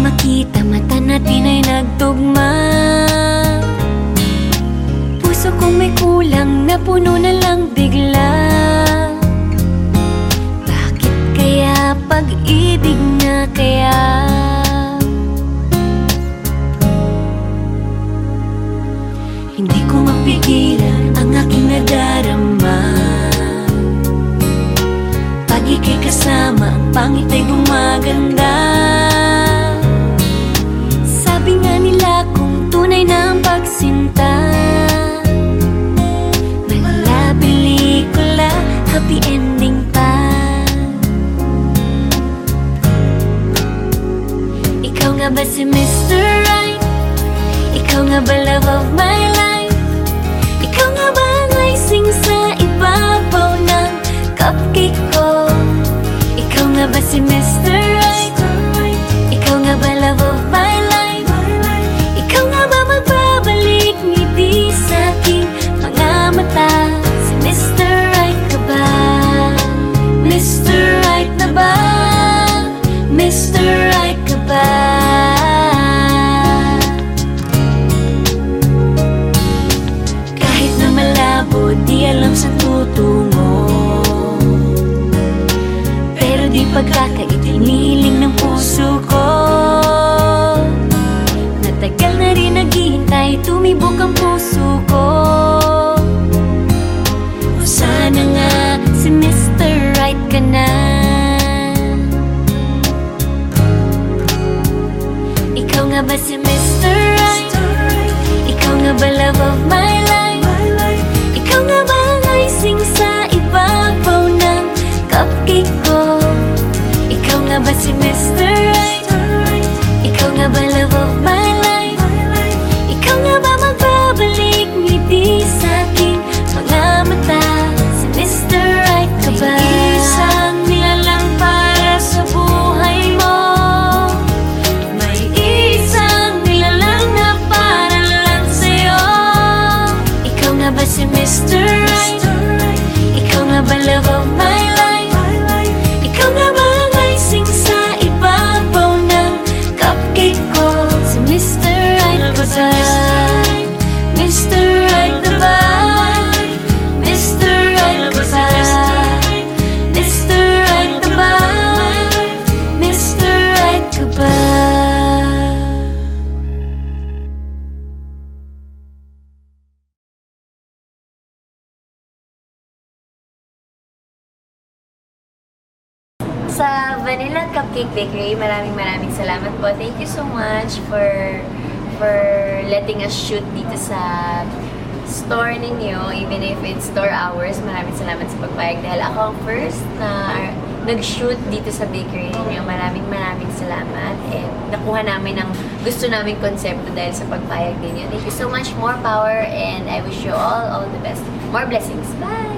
makita Mata natin ay nagtugma. Puso kong may kulang Napuno na lang bigla. Bakit kaya pag-ibig na kaya? Hindi ko mapigilan ang aking nadarama. Pag ika'y kasama, ang pangit ay gumaganda pagsinta Mala pelikula, happy ending pa Ikaw nga ba si Mr. Right? Mr. Right na? Mr. Right ka ba? Na malabo, di alam sa tutungo Pero di pagkakaitiniling ng puso ko Natagal na rin naghihintay, tumibok ang puso nga ba si Mr. Right? Ikaw nga ba love of my life? Ikaw nga ba magbabalik ngiti sa aking mga mata? Si Mr. Right ka ba? Isang nilalang para sa buhay mo May isang nilalang na para lang sa'yo Ikaw nga ba si Mr. Right? Ikaw nga ba love of my life? Sa Vanilla Cupcake Bakery, maraming maraming salamat po. Thank you so much for for letting us shoot dito sa store ninyo, even if it's store hours. Maraming salamat sa pagpayag dahil ako ang first na nag-shoot dito sa bakery ninyo. Maraming maraming salamat and nakuha namin ang gusto namin konsepto dahil sa pagpayag ninyo. Thank you so much. More power and I wish you all all the best. More blessings. Bye!